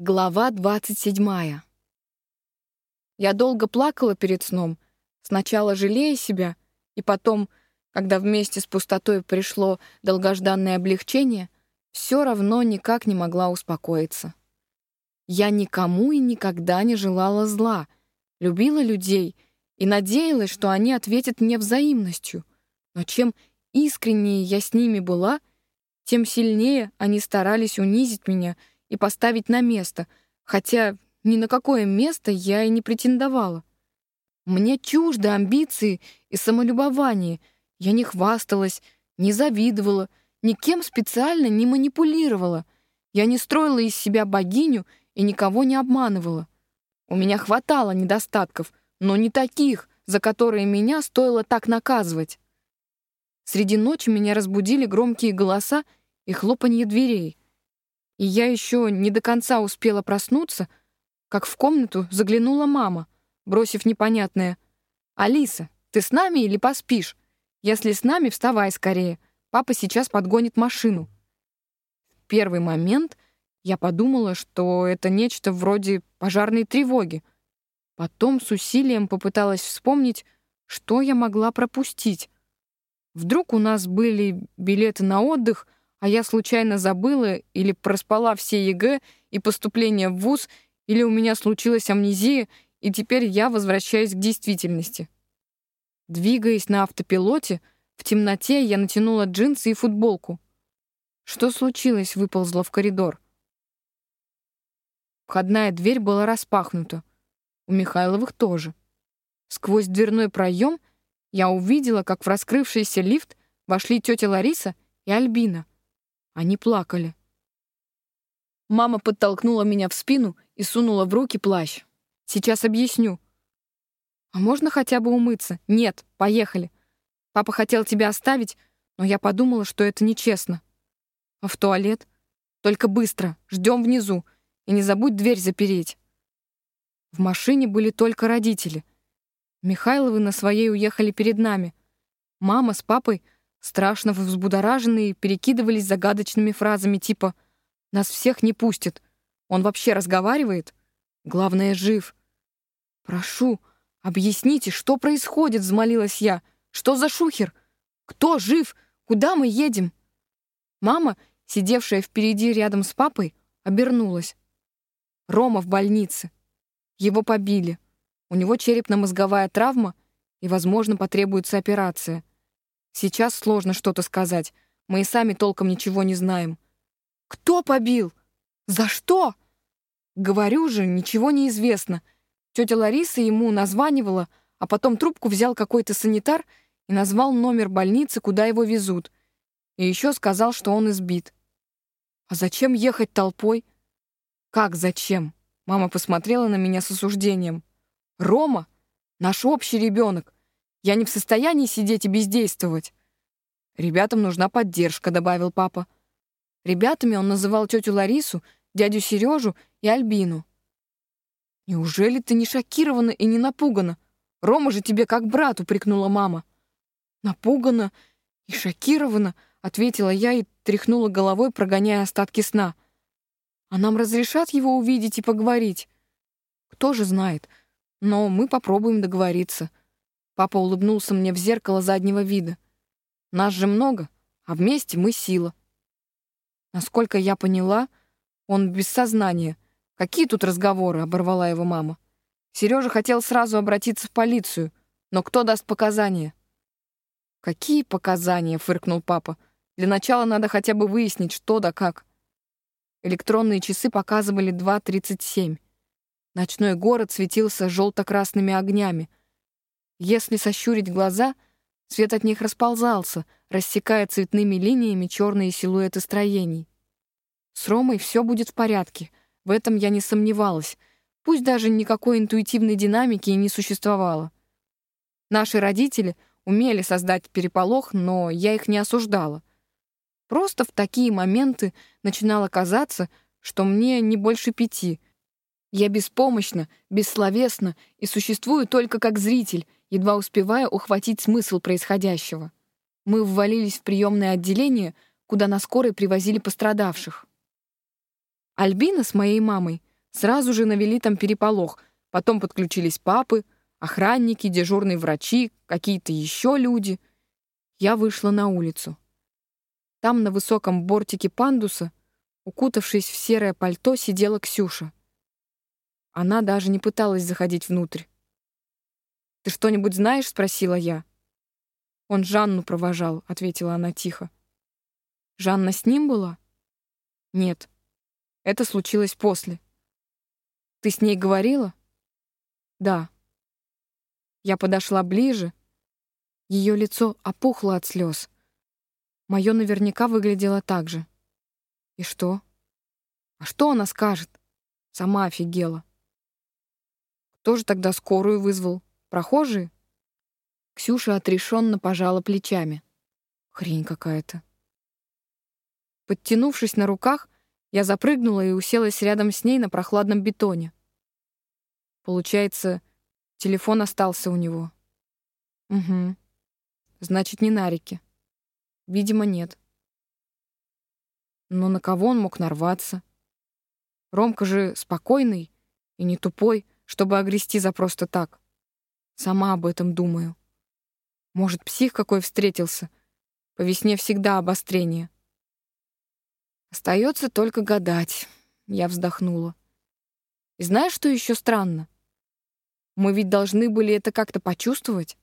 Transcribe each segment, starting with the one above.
Глава 27. Я долго плакала перед сном, сначала жалея себя, и потом, когда вместе с пустотой пришло долгожданное облегчение, все равно никак не могла успокоиться. Я никому и никогда не желала зла, любила людей и надеялась, что они ответят мне взаимностью. Но чем искреннее я с ними была, тем сильнее они старались унизить меня — и поставить на место, хотя ни на какое место я и не претендовала. Мне чужды амбиции и самолюбование. Я не хвасталась, не завидовала, никем специально не манипулировала. Я не строила из себя богиню и никого не обманывала. У меня хватало недостатков, но не таких, за которые меня стоило так наказывать. Среди ночи меня разбудили громкие голоса и хлопанье дверей и я еще не до конца успела проснуться, как в комнату заглянула мама, бросив непонятное. «Алиса, ты с нами или поспишь? Если с нами, вставай скорее. Папа сейчас подгонит машину». В первый момент я подумала, что это нечто вроде пожарной тревоги. Потом с усилием попыталась вспомнить, что я могла пропустить. Вдруг у нас были билеты на отдых — а я случайно забыла или проспала все ЕГЭ и поступление в ВУЗ, или у меня случилась амнезия, и теперь я возвращаюсь к действительности. Двигаясь на автопилоте, в темноте я натянула джинсы и футболку. Что случилось, выползла в коридор. Входная дверь была распахнута. У Михайловых тоже. Сквозь дверной проем я увидела, как в раскрывшийся лифт вошли тетя Лариса и Альбина. Они плакали. Мама подтолкнула меня в спину и сунула в руки плащ. «Сейчас объясню». «А можно хотя бы умыться?» «Нет, поехали. Папа хотел тебя оставить, но я подумала, что это нечестно». «А в туалет?» «Только быстро, ждем внизу, и не забудь дверь запереть». В машине были только родители. Михайловы на своей уехали перед нами. Мама с папой — страшно взбудораженные, перекидывались загадочными фразами типа «Нас всех не пустят». Он вообще разговаривает? Главное, жив. «Прошу, объясните, что происходит?» — взмолилась я. «Что за шухер? Кто жив? Куда мы едем?» Мама, сидевшая впереди рядом с папой, обернулась. Рома в больнице. Его побили. У него черепно-мозговая травма, и, возможно, потребуется операция. Сейчас сложно что-то сказать. Мы и сами толком ничего не знаем. Кто побил? За что? Говорю же, ничего не известно. Тетя Лариса ему названивала, а потом трубку взял какой-то санитар и назвал номер больницы, куда его везут. И еще сказал, что он избит. А зачем ехать толпой? Как зачем? Мама посмотрела на меня с осуждением. Рома, наш общий ребенок. Я не в состоянии сидеть и бездействовать. Ребятам нужна поддержка, добавил папа. Ребятами он называл тетю Ларису, дядю Сережу и Альбину. Неужели ты не шокирована и не напугана? Рома же тебе как брат, упрекнула мама. Напугана и шокирована, ответила я и тряхнула головой, прогоняя остатки сна. А нам разрешат его увидеть и поговорить? Кто же знает, но мы попробуем договориться. Папа улыбнулся мне в зеркало заднего вида. Нас же много, а вместе мы сила. Насколько я поняла, он без сознания. Какие тут разговоры, оборвала его мама. Сережа хотел сразу обратиться в полицию, но кто даст показания? Какие показания, фыркнул папа. Для начала надо хотя бы выяснить, что да как. Электронные часы показывали 2.37. Ночной город светился желто-красными огнями, если сощурить глаза, свет от них расползался, рассекая цветными линиями черные силуэты строений. С Ромой все будет в порядке, в этом я не сомневалась, пусть даже никакой интуитивной динамики и не существовало. Наши родители умели создать переполох, но я их не осуждала. Просто в такие моменты начинало казаться, что мне не больше пяти. Я беспомощна, бессловесна и существую только как зритель, едва успевая ухватить смысл происходящего. Мы ввалились в приемное отделение, куда на скорой привозили пострадавших. Альбина с моей мамой сразу же навели там переполох. Потом подключились папы, охранники, дежурные врачи, какие-то еще люди. Я вышла на улицу. Там на высоком бортике пандуса, укутавшись в серое пальто, сидела Ксюша. Она даже не пыталась заходить внутрь. «Ты что-нибудь знаешь?» — спросила я. «Он Жанну провожал», — ответила она тихо. «Жанна с ним была?» «Нет. Это случилось после». «Ты с ней говорила?» «Да». Я подошла ближе. Ее лицо опухло от слез. Мое наверняка выглядело так же. И что? А что она скажет? Сама офигела. Кто же тогда скорую вызвал? Прохожие? Ксюша отрешенно пожала плечами. Хрень какая-то. Подтянувшись на руках, я запрыгнула и уселась рядом с ней на прохладном бетоне. Получается, телефон остался у него. Угу. Значит, не на реке. Видимо, нет. Но на кого он мог нарваться? Ромка же спокойный и не тупой, чтобы огрести за просто так. Сама об этом думаю. Может, псих какой встретился? По весне всегда обострение. Остается только гадать. Я вздохнула. И знаешь, что еще странно? Мы ведь должны были это как-то почувствовать.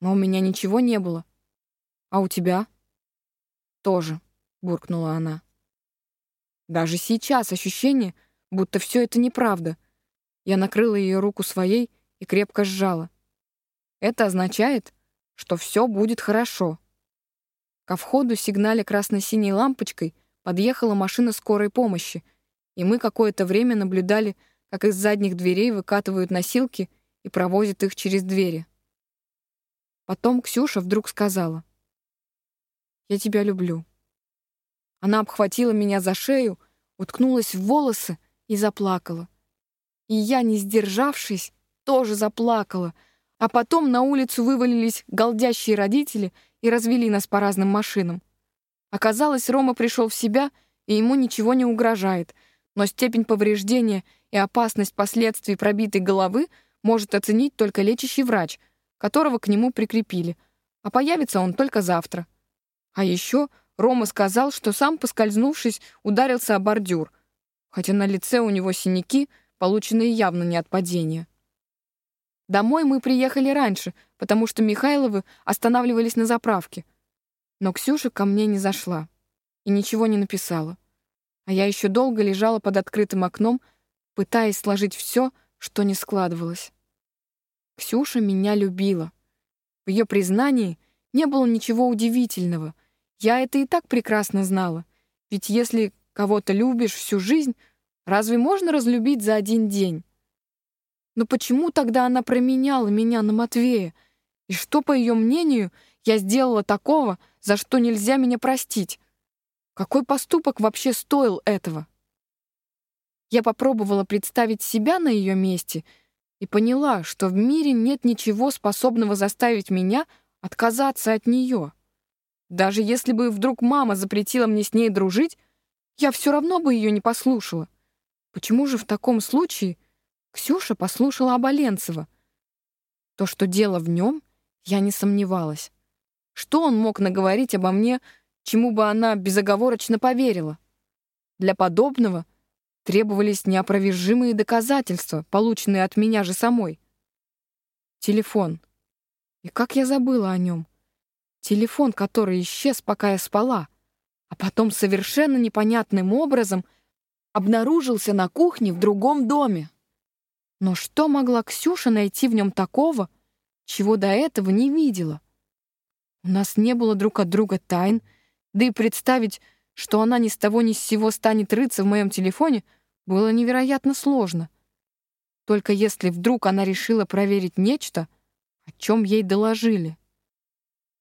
Но у меня ничего не было. А у тебя? Тоже, буркнула она. Даже сейчас ощущение, будто все это неправда. Я накрыла ее руку своей и крепко сжала. Это означает, что все будет хорошо. Ко входу сигнале красно-синей лампочкой подъехала машина скорой помощи, и мы какое-то время наблюдали, как из задних дверей выкатывают носилки и провозят их через двери. Потом Ксюша вдруг сказала, «Я тебя люблю». Она обхватила меня за шею, уткнулась в волосы и заплакала. И я, не сдержавшись, тоже заплакала, а потом на улицу вывалились голдящие родители и развели нас по разным машинам. Оказалось, Рома пришел в себя, и ему ничего не угрожает, но степень повреждения и опасность последствий пробитой головы может оценить только лечащий врач, которого к нему прикрепили, а появится он только завтра. А еще Рома сказал, что сам, поскользнувшись, ударился о бордюр, хотя на лице у него синяки, полученные явно не от падения. Домой мы приехали раньше, потому что Михайловы останавливались на заправке — но Ксюша ко мне не зашла и ничего не написала. А я еще долго лежала под открытым окном, пытаясь сложить все, что не складывалось. Ксюша меня любила. В ее признании не было ничего удивительного. Я это и так прекрасно знала. Ведь если кого-то любишь всю жизнь, разве можно разлюбить за один день? Но почему тогда она променяла меня на Матвея? И что, по ее мнению, я сделала такого, за что нельзя меня простить. Какой поступок вообще стоил этого? Я попробовала представить себя на ее месте и поняла, что в мире нет ничего способного заставить меня отказаться от нее. Даже если бы вдруг мама запретила мне с ней дружить, я все равно бы ее не послушала. Почему же в таком случае Ксюша послушала Оболенцева? То, что дело в нем, я не сомневалась. Что он мог наговорить обо мне, чему бы она безоговорочно поверила? Для подобного требовались неопровержимые доказательства, полученные от меня же самой. Телефон. И как я забыла о нем? Телефон, который исчез, пока я спала, а потом совершенно непонятным образом обнаружился на кухне в другом доме. Но что могла Ксюша найти в нем такого, чего до этого не видела? У нас не было друг от друга тайн, да и представить, что она ни с того ни с сего станет рыться в моем телефоне, было невероятно сложно. Только если вдруг она решила проверить нечто, о чем ей доложили.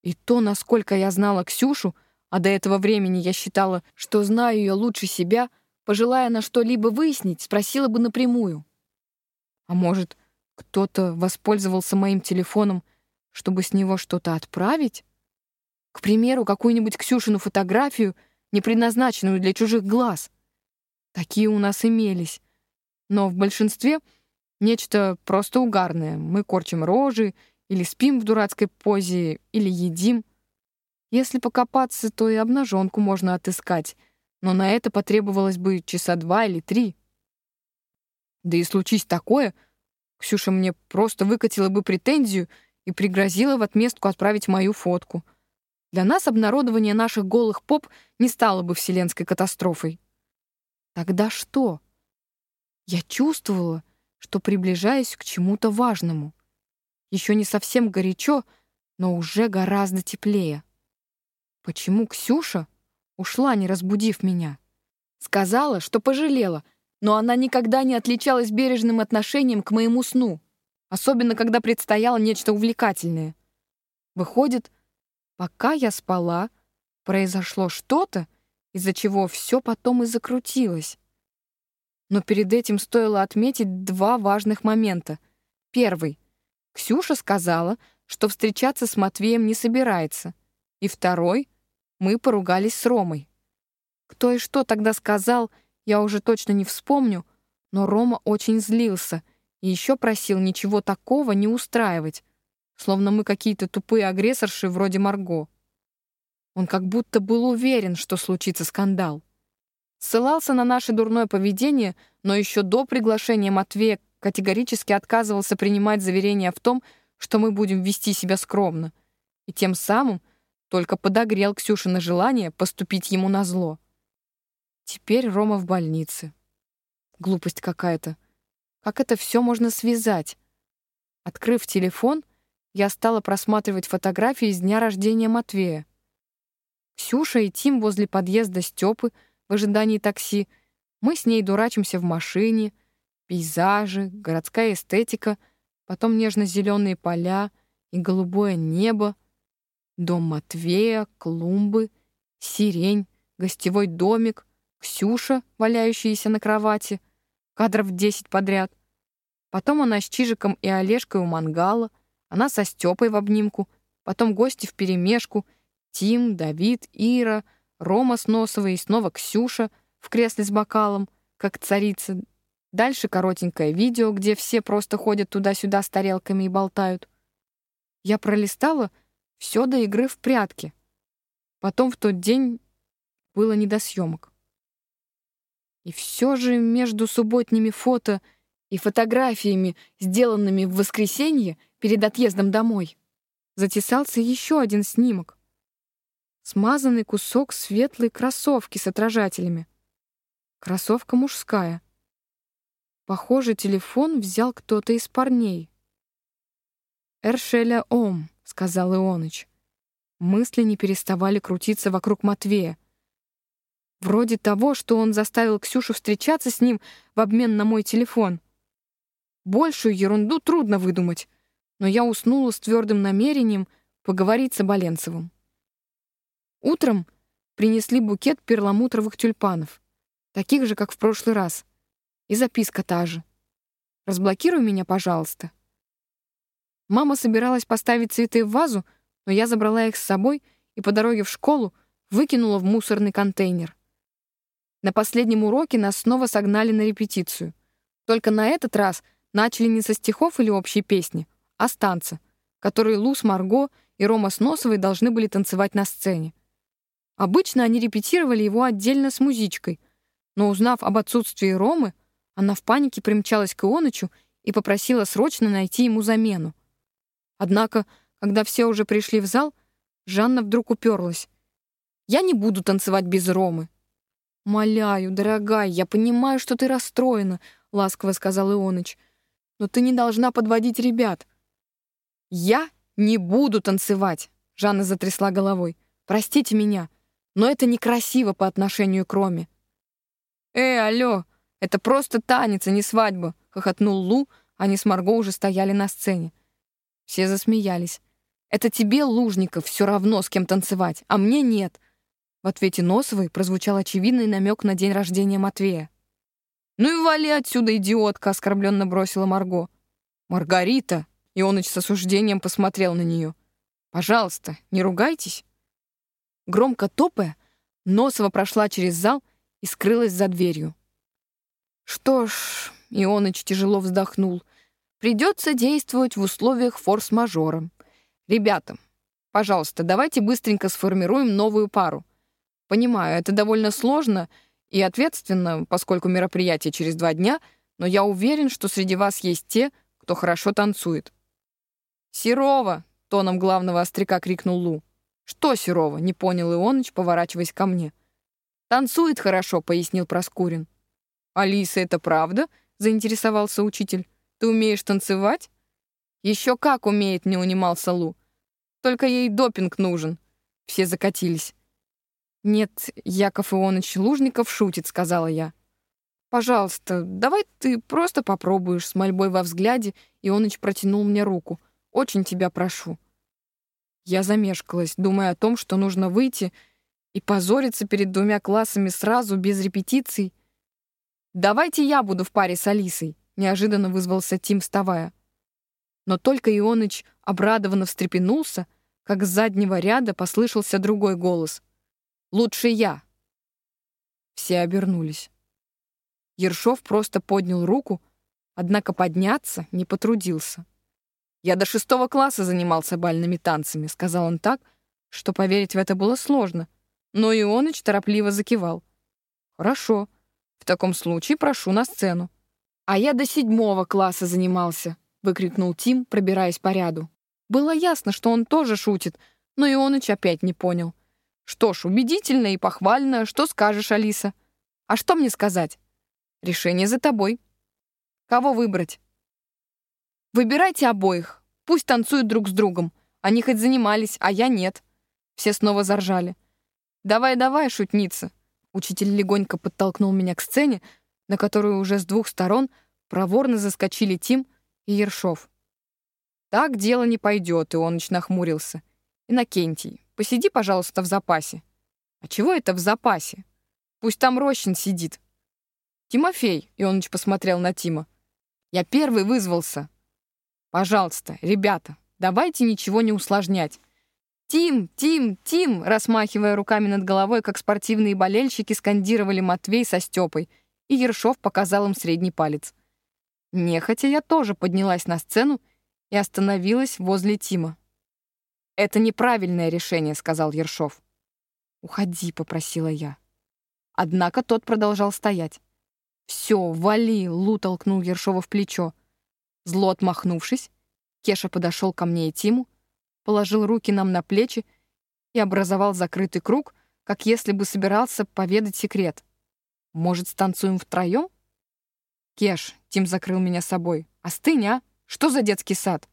И то, насколько я знала Ксюшу, а до этого времени я считала, что знаю ее лучше себя, пожелая на что-либо выяснить, спросила бы напрямую. А может, кто-то воспользовался моим телефоном, чтобы с него что-то отправить? К примеру, какую-нибудь Ксюшину фотографию, не предназначенную для чужих глаз. Такие у нас имелись. но в большинстве нечто просто угарное. Мы корчим рожи, или спим в дурацкой позе, или едим. Если покопаться, то и обнаженку можно отыскать, но на это потребовалось бы часа два или три. Да и случись такое, Ксюша мне просто выкатила бы претензию и пригрозила в отместку отправить мою фотку. Для нас обнародование наших голых поп не стало бы вселенской катастрофой. Тогда что? Я чувствовала, что приближаюсь к чему-то важному. Еще не совсем горячо, но уже гораздо теплее. Почему Ксюша ушла, не разбудив меня? Сказала, что пожалела, но она никогда не отличалась бережным отношением к моему сну, особенно когда предстояло нечто увлекательное. Выходит, пока я спала, произошло что-то, из-за чего все потом и закрутилось. Но перед этим стоило отметить два важных момента. Первый. Ксюша сказала, что встречаться с Матвеем не собирается. И второй. Мы поругались с Ромой. Кто и что тогда сказал, я уже точно не вспомню, но Рома очень злился и еще просил ничего такого не устраивать, словно мы какие-то тупые агрессорши вроде Марго. Он как будто был уверен, что случится скандал. Ссылался на наше дурное поведение, но еще до приглашения Матвея категорически отказывался принимать заверения в том, что мы будем вести себя скромно, и тем самым только подогрел Ксюшина желание поступить ему на зло. Теперь Рома в больнице. Глупость какая-то. Как это все можно связать? Открыв телефон, я стала просматривать фотографии с дня рождения Матвея. Ксюша и Тим возле подъезда Степы в ожидании такси. Мы с ней дурачимся в машине. Пейзажи, городская эстетика, потом нежно-зеленые поля и голубое небо. Дом Матвея, клумбы, сирень, гостевой домик — Ксюша, валяющаяся на кровати, кадров десять подряд. Потом она с Чижиком и Олежкой у мангала, она со Степой в обнимку, потом гости вперемешку, Тим, Давид, Ира, Рома с Носовой и снова Ксюша в кресле с бокалом, как царица. Дальше коротенькое видео, где все просто ходят туда-сюда с тарелками и болтают. Я пролистала все до игры в прятки. Потом в тот день было не до съемок. И все же между субботними фото и фотографиями, сделанными в воскресенье перед отъездом домой, затесался еще один снимок. Смазанный кусок светлой кроссовки с отражателями. Кроссовка мужская. Похоже, телефон взял кто-то из парней. «Эршеля Ом», — сказал Ионыч. Мысли не переставали крутиться вокруг Матвея. Вроде того, что он заставил Ксюшу встречаться с ним в обмен на мой телефон. Большую ерунду трудно выдумать, но я уснула с твердым намерением поговорить с Оболенцевым. Утром принесли букет перламутровых тюльпанов, таких же, как в прошлый раз, и записка та же. «Разблокируй меня, пожалуйста». Мама собиралась поставить цветы в вазу, но я забрала их с собой и по дороге в школу выкинула в мусорный контейнер. На последнем уроке нас снова согнали на репетицию. Только на этот раз начали не со стихов или общей песни, а с танца, которые Лус Марго и Рома с Носовой должны были танцевать на сцене. Обычно они репетировали его отдельно с музичкой, но узнав об отсутствии Ромы, она в панике примчалась к Ионычу и попросила срочно найти ему замену. Однако, когда все уже пришли в зал, Жанна вдруг уперлась. «Я не буду танцевать без Ромы. «Моляю, дорогая, я понимаю, что ты расстроена», — ласково сказал Ионыч. «Но ты не должна подводить ребят». «Я не буду танцевать», — Жанна затрясла головой. «Простите меня, но это некрасиво по отношению к Роме». «Эй, алло, это просто танец, а не свадьба», — хохотнул Лу, они с Марго уже стояли на сцене. Все засмеялись. «Это тебе, Лужников, все равно, с кем танцевать, а мне нет», в ответе Носовой прозвучал очевидный намек на день рождения Матвея. «Ну и вали отсюда, идиотка!» — оскорбленно бросила Марго. «Маргарита!» — Ионыч с осуждением посмотрел на нее. «Пожалуйста, не ругайтесь!» Громко топая, Носова прошла через зал и скрылась за дверью. Что ж, Ионыч тяжело вздохнул. Придется действовать в условиях форс-мажора. Ребята, пожалуйста, давайте быстренько сформируем новую пару. Понимаю, это довольно сложно и ответственно, поскольку мероприятие через два дня, но я уверен, что среди вас есть те, кто хорошо танцует. «Серова!» — тоном главного остряка крикнул Лу. «Что Серова?» — не понял Ионыч, поворачиваясь ко мне. «Танцует хорошо», — пояснил Проскурин. «Алиса, это правда?» — заинтересовался учитель. «Ты умеешь танцевать?» «Еще как умеет», — не унимался Лу. «Только ей допинг нужен». Все закатились. «Нет, Яков Ионович Лужников шутит», — сказала я. «Пожалуйста, давай ты просто попробуешь», — с мольбой во взгляде Ионыч протянул мне руку. «Очень тебя прошу». Я замешкалась, думая о том, что нужно выйти и позориться перед двумя классами сразу, без репетиций. «Давайте я буду в паре с Алисой», — неожиданно вызвался Тим, вставая. Но только Ионыч обрадованно встрепенулся, как с заднего ряда послышался другой голос. «Лучше я». Все обернулись. Ершов просто поднял руку, однако подняться не потрудился. «Я до шестого класса занимался бальными танцами», — сказал он так, что поверить в это было сложно. Но Ионыч торопливо закивал. «Хорошо. В таком случае прошу на сцену». «А я до седьмого класса занимался», — выкрикнул Тим, пробираясь по ряду. Было ясно, что он тоже шутит, но Ионыч опять не понял. «Что ж, убедительно и похвально. Что скажешь, Алиса?» «А что мне сказать?» «Решение за тобой». «Кого выбрать?» Выбирайте обоих. Пусть танцуют друг с другом. Они хоть занимались, а я нет. Все снова заржали. «Давай, давай, шутница!» Учитель легонько подтолкнул меня к сцене, на которую уже с двух сторон проворно заскочили Тим и Ершов. «Так дело не пойдет», — и он нахмурился. «Иннокентий, посиди, пожалуйста, в запасе». «А чего это в запасе? Пусть там Рощин сидит». «Тимофей», — Ионыч посмотрел на Тима. «Я первый вызвался. Пожалуйста, ребята, давайте ничего не усложнять. «Тим! Тим! Тим!» Расмахивая руками над головой, как спортивные болельщики, скандировали Матвей со Степой, и Ершов показал им средний палец. Нехотя я тоже поднялась на сцену и остановилась возле Тима. «Это неправильное решение», — сказал Ершов. «Уходи», — попросила я. Однако тот продолжал стоять. «Все, вали!» — Лу толкнул Ершова в плечо. Зло отмахнувшись, Кеша подошел ко мне и Тиму, положил руки нам на плечи и образовал закрытый круг, как если бы собирался поведать секрет. «Может, станцуем втроем?» «Кеш», — Тим закрыл меня собой, — «остынь, а? Что за детский сад?»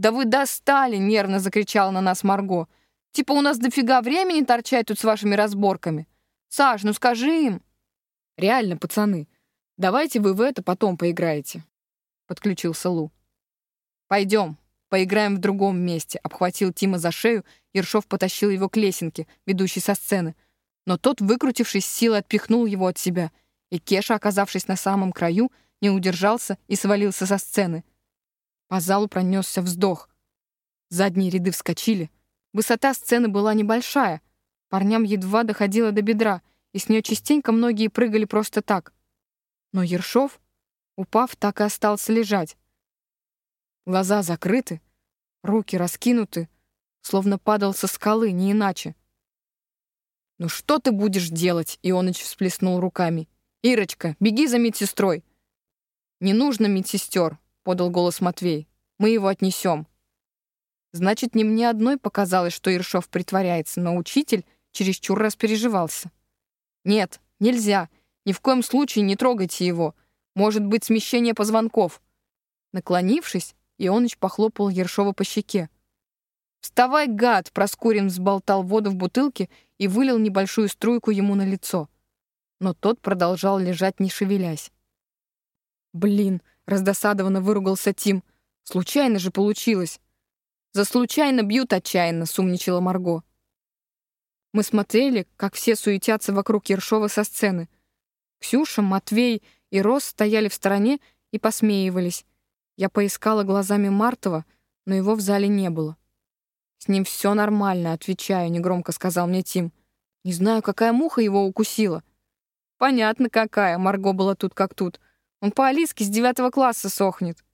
«Да вы достали!» — нервно закричала на нас Марго. «Типа у нас дофига времени торчать тут с вашими разборками. Саш, ну скажи им!» «Реально, пацаны, давайте вы в это потом поиграете подключился Лу. «Пойдем, поиграем в другом месте», — обхватил Тима за шею, Ершов потащил его к лесенке, ведущей со сцены. Но тот, выкрутившись, силой отпихнул его от себя, и Кеша, оказавшись на самом краю, не удержался и свалился со сцены. По залу пронесся вздох. Задние ряды вскочили. Высота сцены была небольшая. Парням едва доходила до бедра, и с нее частенько многие прыгали просто так. Но Ершов Упав, так и остался лежать. Глаза закрыты, руки раскинуты, словно падал со скалы, не иначе. «Ну что ты будешь делать?» — Ионыч всплеснул руками. «Ирочка, беги за медсестрой!» «Не нужно медсестер», — подал голос Матвей. «Мы его отнесем». Значит, не мне одной показалось, что Иршов притворяется, но учитель чересчур распереживался. «Нет, нельзя. Ни в коем случае не трогайте его. Может быть, смещение позвонков. Наклонившись, Ионыч похлопал Ершова по щеке. «Вставай, гад!» — Проскурин взболтал воду в бутылке и вылил небольшую струйку ему на лицо. Но тот продолжал лежать, не шевелясь. «Блин!» — раздосадованно выругался Тим. «Случайно же получилось!» «За случайно бьют отчаянно!» — сумничала Марго. Мы смотрели, как все суетятся вокруг Ершова со сцены. Ксюша, Матвей и Рос стояли в стороне и посмеивались. Я поискала глазами Мартова, но его в зале не было. «С ним все нормально», — отвечаю, — негромко сказал мне Тим. «Не знаю, какая муха его укусила». «Понятно, какая», — Марго была тут как тут. Он по Алиске с девятого класса сохнет».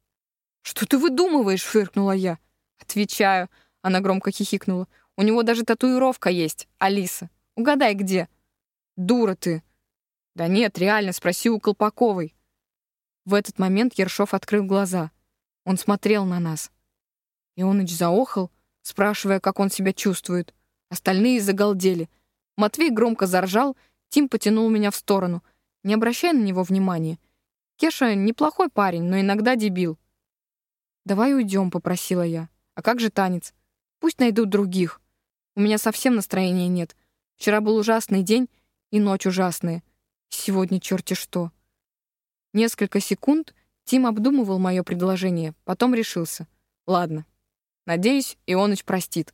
«Что ты выдумываешь?» — фыркнула я. «Отвечаю». Она громко хихикнула. «У него даже татуировка есть. Алиса. Угадай, где?» «Дура ты!» «Да нет, реально, спроси у Колпаковой». В этот момент Ершов открыл глаза. Он смотрел на нас. Ионыч заохал, спрашивая, как он себя чувствует. Остальные загалдели. Матвей громко заржал, Тим потянул меня в сторону. Не обращай на него внимания. Кеша неплохой парень, но иногда дебил. «Давай уйдем», — попросила я. «А как же танец? Пусть найдут других. У меня совсем настроения нет. Вчера был ужасный день и ночь ужасная. Сегодня черти что». Несколько секунд Тим обдумывал мое предложение, потом решился. «Ладно. Надеюсь, Ионыч простит.